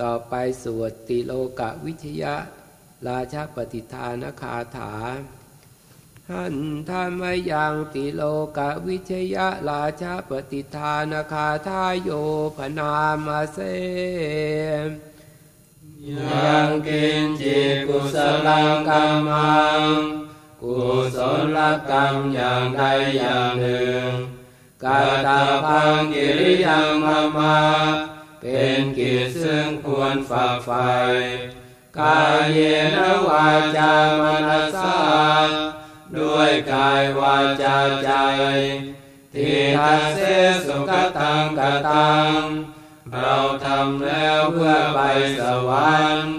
ต่อไปสวดติโลกวิทยาราชปฏิทานคาถา หันธรรมยังติโลกวิทยาราชปฏิทานคาทายโยพนามาเสยังกินจิกุศลังกรรมังกุศลกรรมอย่างใดอย่างหนึ่งกาตาพังกิริยังมามา เป็นกิจซึ่งควรฝากไฟกายเยนวาจามนัสสาด้วยกายวาจาใจทิทัสเสสุขตังกตัง เราทำแล้วเพื่อไปสวรรค์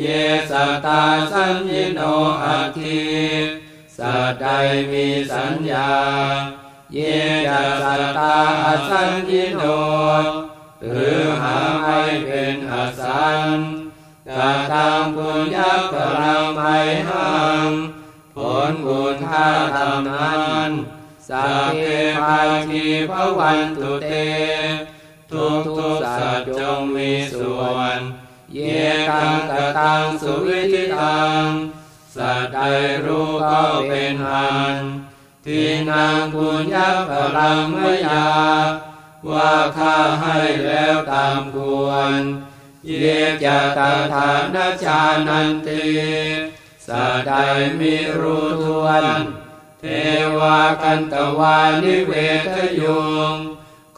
เยสตาสัญญโนอัตถิสัตใดมีสัญญา เยจัสตาสัญญโน หรือหาไม่เป็นอสันกาตังปุญญาพลังไม่หังผลบุญท่าทำนั้นสัพเพมาทีพระวันตุเต ทุกทุกสัตว์จงมีส่วน เยตังกตังสุวิธิตัง สัตว์ใดรู้ก็เป็นอัน ที่นางปุญญาพลังมยา ว่าข้าให้แล้วตามควร เยจตาฐานาชานันติสัใดมีรู้ทวน เทวากันตวานิเวทยุง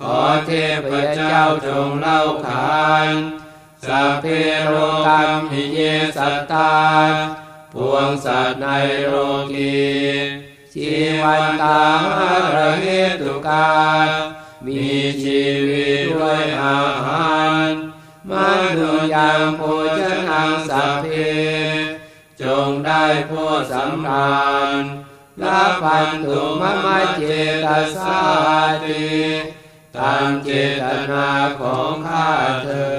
ขอเทพเจ้าจงเล่าขานสัพเพโรกรรมิเยสัตตา พวงสัตว์ในโลกีชีวันตาหะเหตุกา มีชีวิตด้วยอาหารมนุยังโภชนังสัพเพจงได้ผู้สำราญละพันธุมะมะเจตสาติตามเจตนาของข้าเธอ